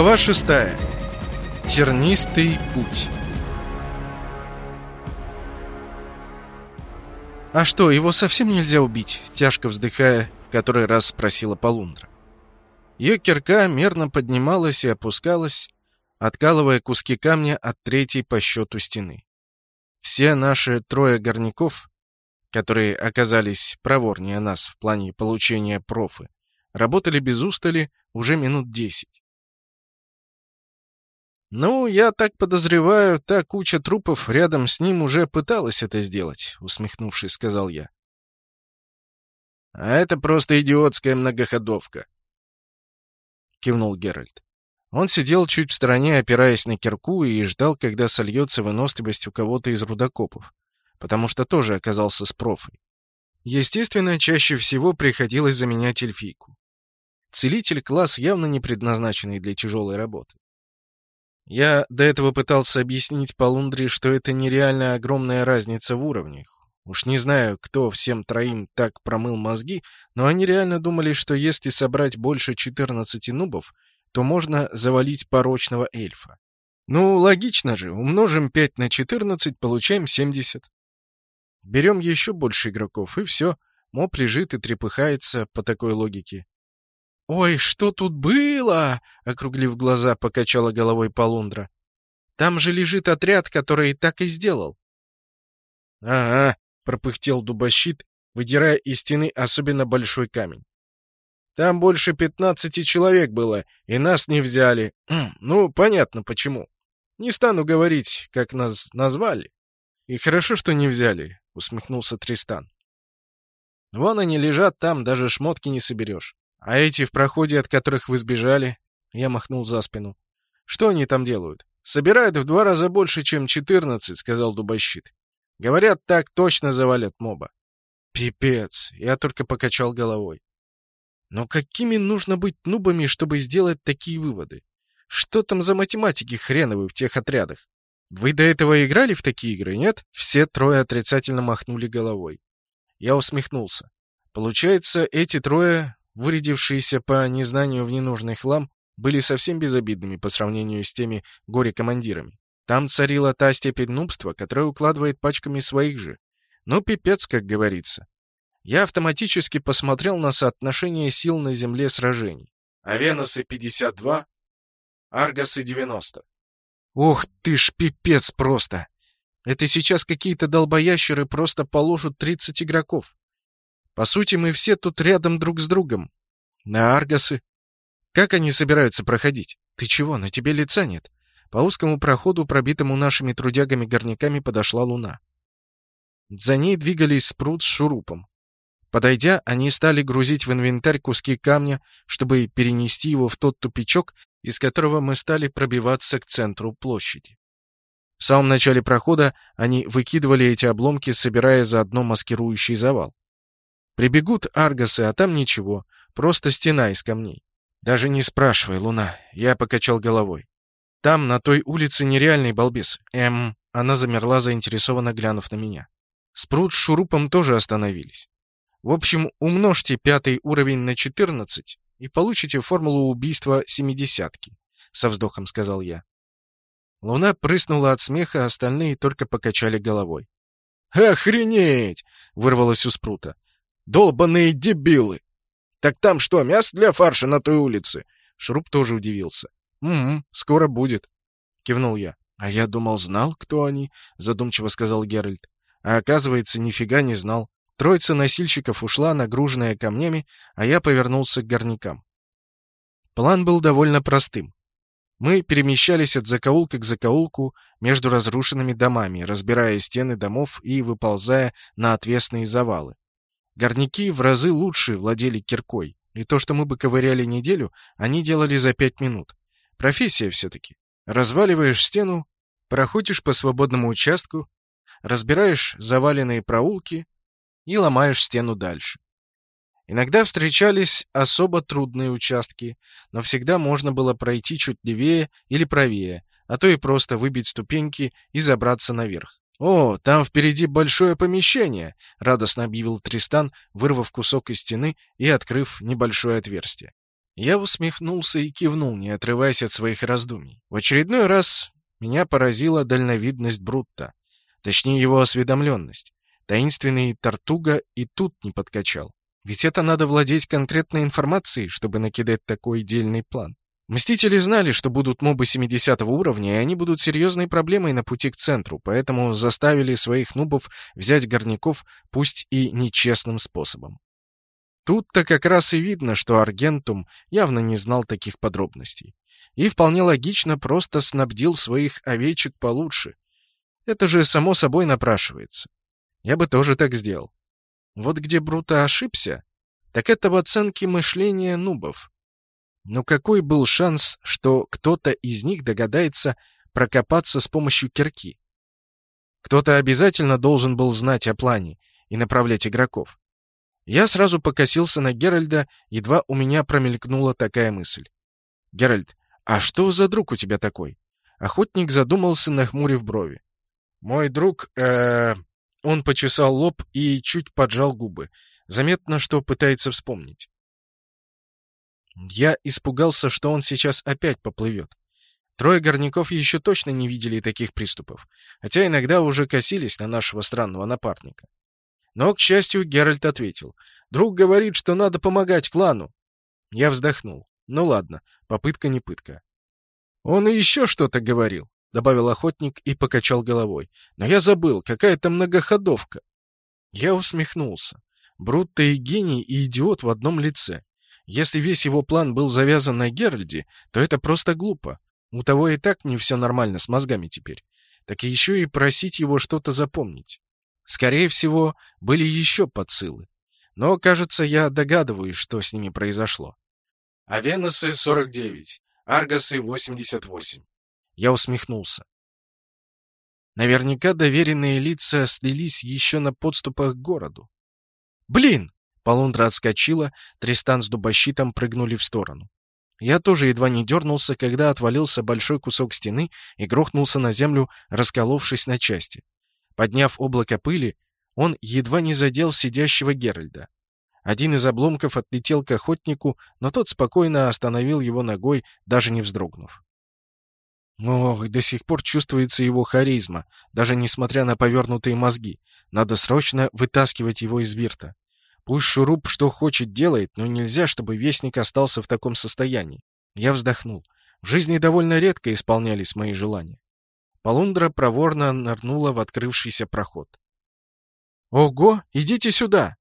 Глава шестая. Тернистый путь. «А что, его совсем нельзя убить?» — тяжко вздыхая, который раз спросила Полундра. Ее кирка мерно поднималась и опускалась, откалывая куски камня от третьей по счету стены. Все наши трое горняков, которые оказались проворнее нас в плане получения профы, работали без устали уже минут десять. «Ну, я так подозреваю, та куча трупов рядом с ним уже пыталась это сделать», — усмехнувшись, сказал я. «А это просто идиотская многоходовка», — кивнул Геральт. Он сидел чуть в стороне, опираясь на кирку, и ждал, когда сольется выносливость у кого-то из рудокопов, потому что тоже оказался с профой. Естественно, чаще всего приходилось заменять эльфийку. Целитель — класс, явно не предназначенный для тяжелой работы. Я до этого пытался объяснить Полундре, что это нереально огромная разница в уровнях. Уж не знаю, кто всем троим так промыл мозги, но они реально думали, что если собрать больше 14 нубов, то можно завалить порочного эльфа. Ну, логично же, умножим 5 на 14, получаем 70. Берем еще больше игроков, и все. Моб лежит и трепыхается по такой логике. «Ой, что тут было?» — округлив глаза, покачала головой Полундра. «Там же лежит отряд, который так и сделал». «Ага», — пропыхтел дубощит, выдирая из стены особенно большой камень. «Там больше пятнадцати человек было, и нас не взяли. Ну, понятно, почему. Не стану говорить, как нас назвали». «И хорошо, что не взяли», — усмехнулся Тристан. «Вон они лежат там, даже шмотки не соберешь. А эти в проходе, от которых вы сбежали, я махнул за спину. Что они там делают? Собирают в два раза больше, чем 14, сказал дубощит. Говорят, так точно завалят моба. Пипец, я только покачал головой. Но какими нужно быть нубами, чтобы сделать такие выводы? Что там за математики хреновы в тех отрядах? Вы до этого играли в такие игры, нет? Все трое отрицательно махнули головой. Я усмехнулся. Получается, эти трое вырядившиеся по незнанию в ненужный хлам, были совсем безобидными по сравнению с теми горе-командирами. Там царила та степень нубства, которая укладывает пачками своих же. Ну, пипец, как говорится. Я автоматически посмотрел на соотношение сил на земле сражений. Авеносы 52, Аргасы 90. Ох ты ж пипец просто! Это сейчас какие-то долбоящеры просто положат 30 игроков. По сути, мы все тут рядом друг с другом. На Аргасы. Как они собираются проходить? Ты чего, на тебе лица нет? По узкому проходу, пробитому нашими трудягами-горняками, подошла луна. За ней двигались спрут с шурупом. Подойдя, они стали грузить в инвентарь куски камня, чтобы перенести его в тот тупичок, из которого мы стали пробиваться к центру площади. В самом начале прохода они выкидывали эти обломки, собирая заодно маскирующий завал. Прибегут аргасы, а там ничего, просто стена из камней. Даже не спрашивай, Луна, я покачал головой. Там, на той улице, нереальный балбес. Эм, она замерла, заинтересованно глянув на меня. Спрут с шурупом тоже остановились. В общем, умножьте пятый уровень на 14 и получите формулу убийства семидесятки, со вздохом сказал я. Луна прыснула от смеха, остальные только покачали головой. «Охренеть!» — вырвалось у Спрута. Долбаные дебилы! Так там что, мясо для фарша на той улице? Шуруп тоже удивился. «Угу, скоро будет», — кивнул я. «А я думал, знал, кто они», — задумчиво сказал Геральт. А оказывается, нифига не знал. Троица носильщиков ушла, нагруженная камнями, а я повернулся к горнякам. План был довольно простым. Мы перемещались от закоулка к закоулку между разрушенными домами, разбирая стены домов и выползая на отвесные завалы. Горняки в разы лучше владели киркой, и то, что мы бы ковыряли неделю, они делали за пять минут. Профессия все-таки. Разваливаешь стену, проходишь по свободному участку, разбираешь заваленные проулки и ломаешь стену дальше. Иногда встречались особо трудные участки, но всегда можно было пройти чуть левее или правее, а то и просто выбить ступеньки и забраться наверх. «О, там впереди большое помещение!» — радостно объявил Тристан, вырвав кусок из стены и открыв небольшое отверстие. Я усмехнулся и кивнул, не отрываясь от своих раздумий. В очередной раз меня поразила дальновидность Брутта, точнее его осведомленность. Таинственный Тартуга и тут не подкачал. Ведь это надо владеть конкретной информацией, чтобы накидать такой дельный план. Мстители знали, что будут мобы 70 уровня, и они будут серьезной проблемой на пути к центру, поэтому заставили своих нубов взять горняков, пусть и нечестным способом. Тут-то как раз и видно, что Аргентум явно не знал таких подробностей. И вполне логично просто снабдил своих овечек получше. Это же само собой напрашивается. Я бы тоже так сделал. Вот где Брута ошибся, так это в оценке мышления нубов. Но какой был шанс, что кто-то из них догадается прокопаться с помощью кирки? Кто-то обязательно должен был знать о плане и направлять игроков. Я сразу покосился на Геральда, едва у меня промелькнула такая мысль. «Геральд, а что за друг у тебя такой?» Охотник задумался, нахмурив брови. «Мой друг, э, Он почесал лоб и чуть поджал губы. Заметно, что пытается вспомнить. Я испугался, что он сейчас опять поплывет. Трое горняков еще точно не видели таких приступов, хотя иногда уже косились на нашего странного напарника. Но, к счастью, Геральт ответил. «Друг говорит, что надо помогать клану». Я вздохнул. «Ну ладно, попытка не пытка». «Он и еще что-то говорил», — добавил охотник и покачал головой. «Но я забыл, какая-то многоходовка». Я усмехнулся. Брутто и гений, и идиот в одном лице. Если весь его план был завязан на Геральде, то это просто глупо. У того и так не все нормально с мозгами теперь. Так еще и просить его что-то запомнить. Скорее всего, были еще подсылы. Но, кажется, я догадываюсь, что с ними произошло. Авеносы 49, Аргасы 88. Я усмехнулся. Наверняка доверенные лица слились еще на подступах к городу. «Блин!» Полундра отскочила, Тристан с дубощитом прыгнули в сторону. Я тоже едва не дернулся, когда отвалился большой кусок стены и грохнулся на землю, расколовшись на части. Подняв облако пыли, он едва не задел сидящего Геральда. Один из обломков отлетел к охотнику, но тот спокойно остановил его ногой, даже не вздрогнув. Ох, до сих пор чувствуется его харизма, даже несмотря на повернутые мозги. Надо срочно вытаскивать его из вирта. Пусть Шуруп что хочет делает, но нельзя, чтобы Вестник остался в таком состоянии. Я вздохнул. В жизни довольно редко исполнялись мои желания. Полундра проворно нырнула в открывшийся проход. «Ого! Идите сюда!»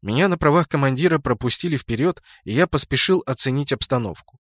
Меня на правах командира пропустили вперед, и я поспешил оценить обстановку.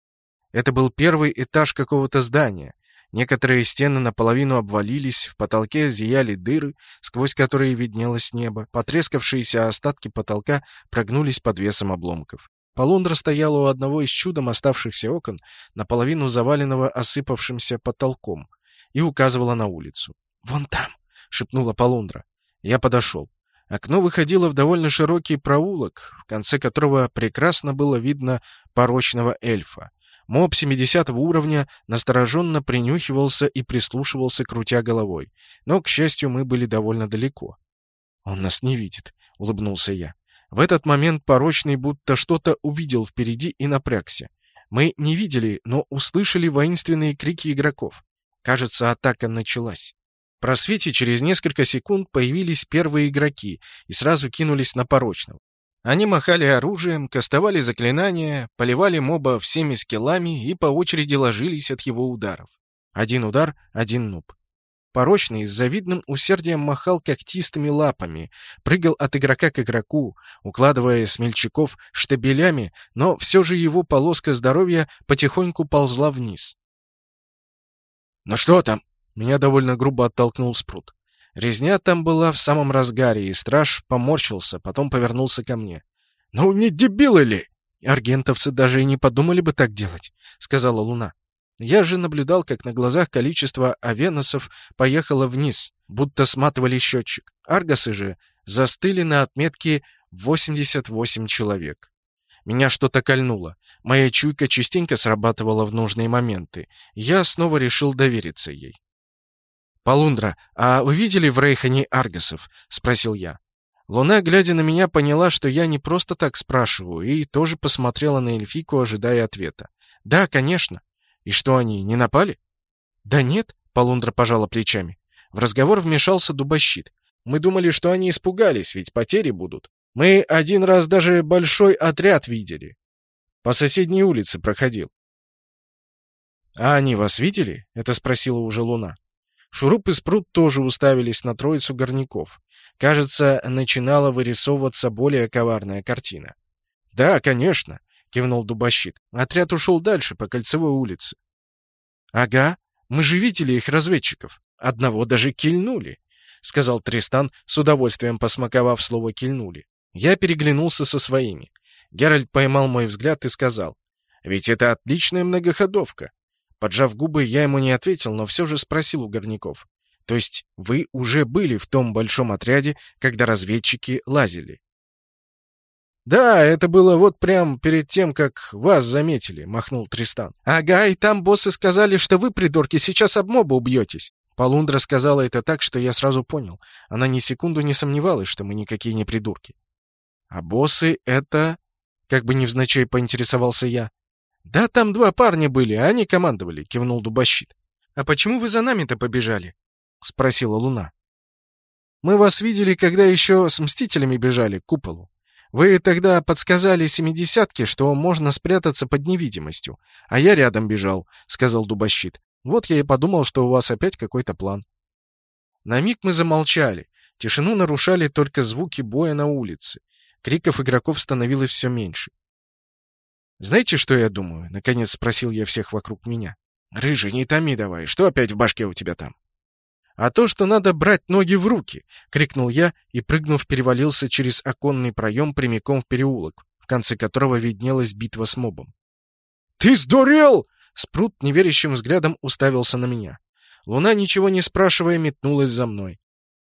Это был первый этаж какого-то здания, Некоторые стены наполовину обвалились, в потолке зияли дыры, сквозь которые виднелось небо. Потрескавшиеся остатки потолка прогнулись под весом обломков. Полундра стояла у одного из чудом оставшихся окон, наполовину заваленного осыпавшимся потолком, и указывала на улицу. «Вон там!» — шепнула Полундра. Я подошел. Окно выходило в довольно широкий проулок, в конце которого прекрасно было видно порочного эльфа. Моб 70 уровня настороженно принюхивался и прислушивался, крутя головой. Но, к счастью, мы были довольно далеко. «Он нас не видит», — улыбнулся я. В этот момент порочный будто что-то увидел впереди и напрягся. Мы не видели, но услышали воинственные крики игроков. Кажется, атака началась. В просвете через несколько секунд появились первые игроки и сразу кинулись на порочного. Они махали оружием, кастовали заклинания, поливали моба всеми скиллами и по очереди ложились от его ударов. Один удар — один нуб. Порочный с завидным усердием махал когтистыми лапами, прыгал от игрока к игроку, укладывая смельчаков штабелями, но все же его полоска здоровья потихоньку ползла вниз. «Ну что там?» — меня довольно грубо оттолкнул Спрут. Резня там была в самом разгаре, и страж поморщился, потом повернулся ко мне. «Ну не дебилы ли?» «Аргентовцы даже и не подумали бы так делать», — сказала Луна. Я же наблюдал, как на глазах количество авеносов поехало вниз, будто сматывали счетчик. Аргасы же застыли на отметке 88 человек. Меня что-то кольнуло. Моя чуйка частенько срабатывала в нужные моменты. Я снова решил довериться ей. «Полундра, а вы видели в Рейхане аргасов?» — спросил я. Луна, глядя на меня, поняла, что я не просто так спрашиваю, и тоже посмотрела на эльфийку, ожидая ответа. «Да, конечно. И что, они не напали?» «Да нет», — Полундра пожала плечами. В разговор вмешался дубощит. «Мы думали, что они испугались, ведь потери будут. Мы один раз даже большой отряд видели. По соседней улице проходил. «А они вас видели?» — это спросила уже Луна. Шуруп и Спрут тоже уставились на троицу горняков. Кажется, начинала вырисовываться более коварная картина. «Да, конечно», — кивнул Дубощит. Отряд ушел дальше, по кольцевой улице. «Ага, мы же видели их разведчиков. Одного даже кильнули», — сказал Тристан, с удовольствием посмаковав слово «кильнули». Я переглянулся со своими. Геральт поймал мой взгляд и сказал, «Ведь это отличная многоходовка». Поджав губы, я ему не ответил, но все же спросил у горняков. «То есть вы уже были в том большом отряде, когда разведчики лазили?» «Да, это было вот прям перед тем, как вас заметили», — махнул Тристан. «Ага, и там боссы сказали, что вы, придурки, сейчас об моба убьетесь». Полундра сказала это так, что я сразу понял. Она ни секунду не сомневалась, что мы никакие не придурки. «А боссы — это...» — как бы невзначай поинтересовался я. «Да там два парня были, а они командовали», — кивнул Дубощит. «А почему вы за нами-то побежали?» — спросила Луна. «Мы вас видели, когда еще с Мстителями бежали к куполу. Вы тогда подсказали семидесятке, что можно спрятаться под невидимостью, а я рядом бежал», — сказал Дубощит. «Вот я и подумал, что у вас опять какой-то план». На миг мы замолчали. Тишину нарушали только звуки боя на улице. Криков игроков становилось все меньше. «Знаете, что я думаю?» — наконец спросил я всех вокруг меня. «Рыжий, не томи давай, что опять в башке у тебя там?» «А то, что надо брать ноги в руки!» — крикнул я и, прыгнув, перевалился через оконный проем прямиком в переулок, в конце которого виднелась битва с мобом. «Ты сдурел!» — Спрут неверящим взглядом уставился на меня. Луна, ничего не спрашивая, метнулась за мной.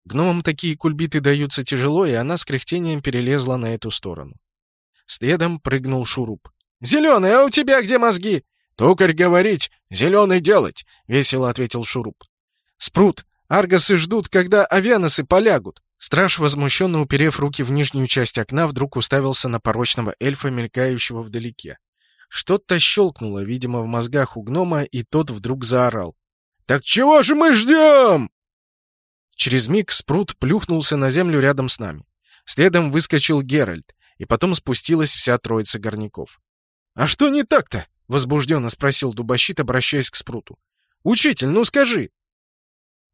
Гномам такие кульбиты даются тяжело, и она с кряхтением перелезла на эту сторону. Следом прыгнул шуруп. «Зеленый, а у тебя где мозги?» «Токарь говорить, зеленый делать», — весело ответил шуруп. «Спрут, аргасы ждут, когда авианосы полягут». Страж, возмущенно уперев руки в нижнюю часть окна, вдруг уставился на порочного эльфа, мелькающего вдалеке. Что-то щелкнуло, видимо, в мозгах у гнома, и тот вдруг заорал. «Так чего же мы ждем?» Через миг Спрут плюхнулся на землю рядом с нами. Следом выскочил Геральт, и потом спустилась вся троица горняков. «А что не так-то?» — возбужденно спросил Дубощит, обращаясь к Спруту. «Учитель, ну скажи!»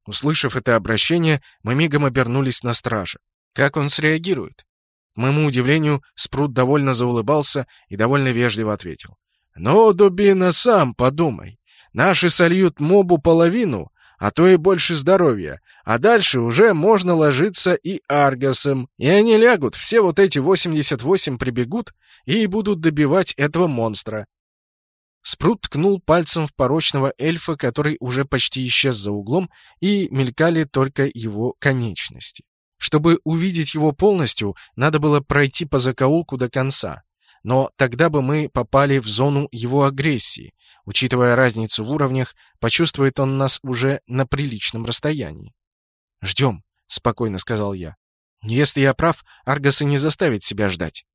Услышав это обращение, мы мигом обернулись на стража. Как он среагирует? К моему удивлению, Спрут довольно заулыбался и довольно вежливо ответил. «Ну, дубина, сам подумай. Наши сольют мобу половину, а то и больше здоровья. А дальше уже можно ложиться и аргасом. И они лягут, все вот эти 88 прибегут и будут добивать этого монстра. Спрут ткнул пальцем в порочного эльфа, который уже почти исчез за углом, и мелькали только его конечности. Чтобы увидеть его полностью, надо было пройти по закоулку до конца. Но тогда бы мы попали в зону его агрессии, Учитывая разницу в уровнях, почувствует он нас уже на приличном расстоянии. «Ждем», — спокойно сказал я. «Если я прав, Аргасы не заставит себя ждать».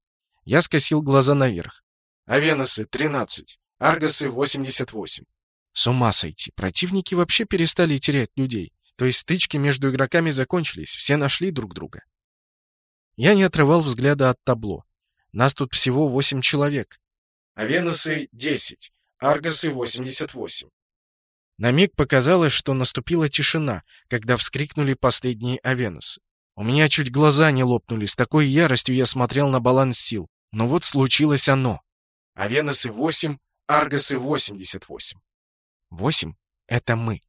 Я скосил глаза наверх. «Авеносы — 13, Аргасы — 88». С ума сойти, противники вообще перестали терять людей. То есть стычки между игроками закончились, все нашли друг друга. Я не отрывал взгляда от табло. Нас тут всего восемь человек. Авеносы — 10, Аргасы 88. На миг показалось, что наступила тишина, когда вскрикнули последние Авеносы. У меня чуть глаза не лопнули, с такой яростью я смотрел на баланс сил. Но вот случилось оно. Авеносы 8, Аргасы 88. 8 — это мы.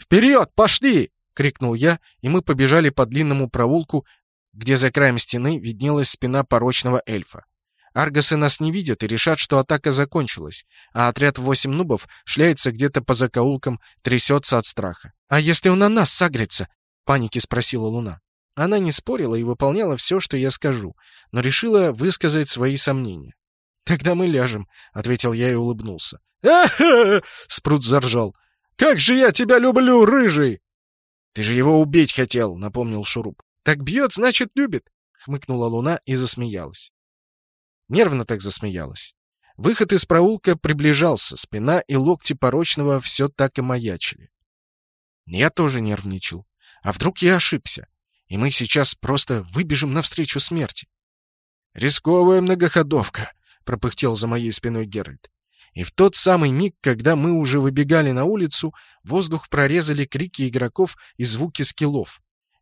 «Вперед, пошли!» — крикнул я, и мы побежали по длинному проулку, где за краем стены виднелась спина порочного эльфа. Аргасы нас не видят и решат, что атака закончилась, а отряд восемь нубов шляется где-то по закоулкам, трясется от страха. «А если он на нас сагрится?» — панике спросила Луна. Она не спорила и выполняла все, что я скажу, но решила высказать свои сомнения. «Тогда мы ляжем», — ответил я и улыбнулся. «Ага!» — Спрут заржал. «Как же я тебя люблю, рыжий!» «Ты же его убить хотел», — напомнил Шуруп. «Так бьет, значит, любит. — хмыкнула луна и засмеялась. Нервно так засмеялась. Выход из проулка приближался, спина и локти порочного все так и маячили. Я тоже нервничал. А вдруг я ошибся, и мы сейчас просто выбежим навстречу смерти? «Рисковая многоходовка», — пропыхтел за моей спиной Геральт. И в тот самый миг, когда мы уже выбегали на улицу, воздух прорезали крики игроков и звуки скиллов.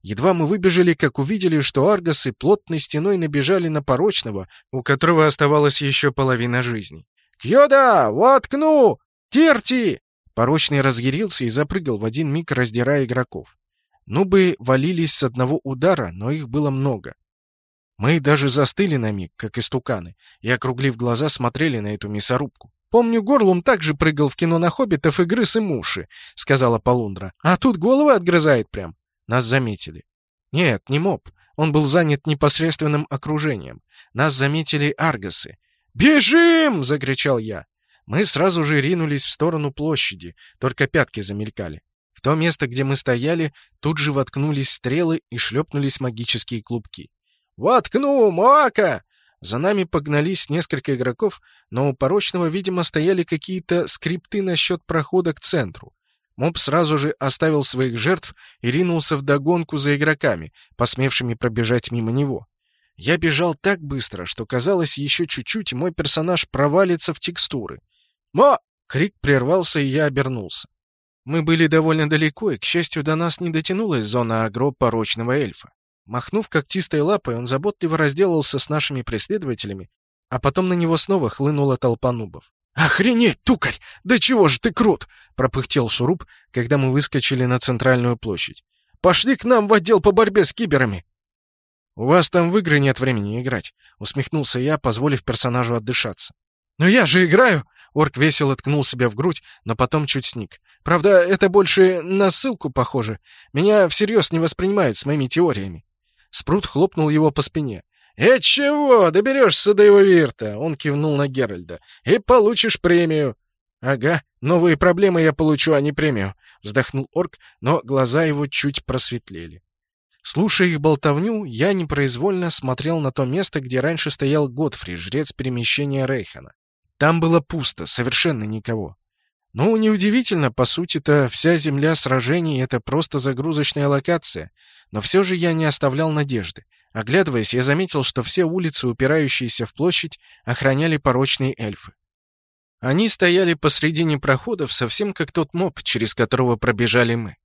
Едва мы выбежали, как увидели, что аргасы плотной стеной набежали на порочного, у которого оставалась еще половина жизни. «Кьода! Воткну! Терти!» Порочный разъярился и запрыгал в один миг, раздирая игроков. Нубы валились с одного удара, но их было много. Мы даже застыли на миг, как истуканы, и, округлив глаза, смотрели на эту мясорубку. «Помню, Горлум также прыгал в кино на хоббитов и грыз им уши», — сказала Полундра. «А тут головы отгрызает прям». Нас заметили. Нет, не моб. Он был занят непосредственным окружением. Нас заметили аргасы. «Бежим!» — закричал я. Мы сразу же ринулись в сторону площади, только пятки замелькали. В то место, где мы стояли, тут же воткнулись стрелы и шлепнулись магические клубки. «Воткну, Моака!» За нами погнались несколько игроков, но у порочного, видимо, стояли какие-то скрипты насчет прохода к центру. Моб сразу же оставил своих жертв и ринулся в догонку за игроками, посмевшими пробежать мимо него. Я бежал так быстро, что казалось, еще чуть-чуть, мой персонаж провалится в текстуры. «Мо!» — крик прервался, и я обернулся. Мы были довольно далеко, и, к счастью, до нас не дотянулась зона агро порочного эльфа. Махнув когтистой лапой, он заботливо разделался с нашими преследователями, а потом на него снова хлынула толпа нубов. «Охренеть, тукарь! Да чего же ты крут!» — пропыхтел Шуруп, когда мы выскочили на центральную площадь. «Пошли к нам в отдел по борьбе с киберами!» «У вас там в игры нет времени играть», — усмехнулся я, позволив персонажу отдышаться. «Но я же играю!» — орк весело ткнул себя в грудь, но потом чуть сник. «Правда, это больше на ссылку похоже. Меня всерьез не воспринимают с моими теориями». Спрут хлопнул его по спине. «И чего? Доберешься до его вирта!» Он кивнул на Геральда. «И получишь премию!» «Ага, новые проблемы я получу, а не премию», — вздохнул орк, но глаза его чуть просветлели. Слушая их болтовню, я непроизвольно смотрел на то место, где раньше стоял Годфри, жрец перемещения Рейхана. Там было пусто, совершенно никого. Ну, неудивительно, по сути-то, вся земля сражений — это просто загрузочная локация. Но все же я не оставлял надежды. Оглядываясь, я заметил, что все улицы, упирающиеся в площадь, охраняли порочные эльфы. Они стояли посредине проходов, совсем как тот моб, через которого пробежали мы.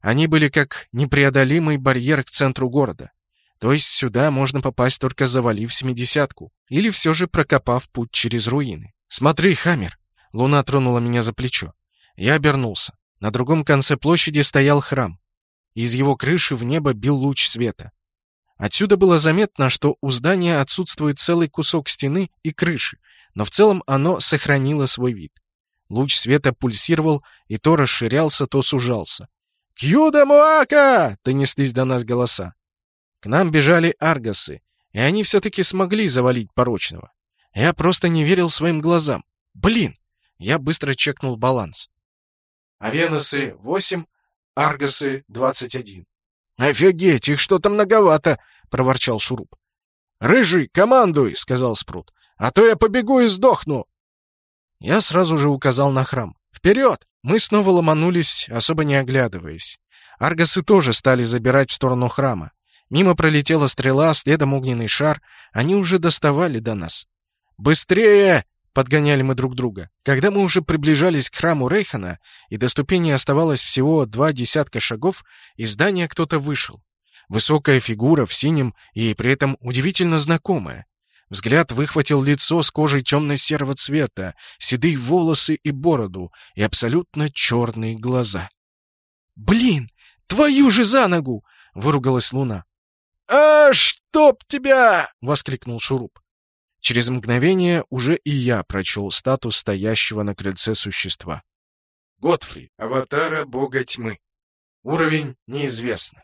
Они были как непреодолимый барьер к центру города. То есть сюда можно попасть только завалив семидесятку, или все же прокопав путь через руины. «Смотри, Хаммер!» Луна тронула меня за плечо. Я обернулся. На другом конце площади стоял храм. Из его крыши в небо бил луч света. Отсюда было заметно, что у здания отсутствует целый кусок стены и крыши, но в целом оно сохранило свой вид. Луч света пульсировал и то расширялся, то сужался. «Кьюда Муака!» — донеслись до нас голоса. К нам бежали аргасы, и они все-таки смогли завалить порочного. Я просто не верил своим глазам. Блин! Я быстро чекнул баланс. Авеносы — 8, аргасы — 21. «Офигеть, их что-то многовато!» — проворчал Шуруп. «Рыжий, командуй!» — сказал Спрут. «А то я побегу и сдохну!» Я сразу же указал на храм. «Вперед!» Мы снова ломанулись, особо не оглядываясь. Аргасы тоже стали забирать в сторону храма. Мимо пролетела стрела, следом огненный шар. Они уже доставали до нас. «Быстрее!» — подгоняли мы друг друга. Когда мы уже приближались к храму Рейхана, и до ступени оставалось всего два десятка шагов, из здания кто-то вышел. Высокая фигура в синем и при этом удивительно знакомая. Взгляд выхватил лицо с кожей темно-серого цвета, седые волосы и бороду, и абсолютно черные глаза. «Блин, твою же за ногу!» — выругалась Луна. «А, чтоб тебя!» — воскликнул Шуруп. Через мгновение уже и я прочел статус стоящего на крыльце существа. Годфри, аватара бога тьмы. Уровень неизвестно.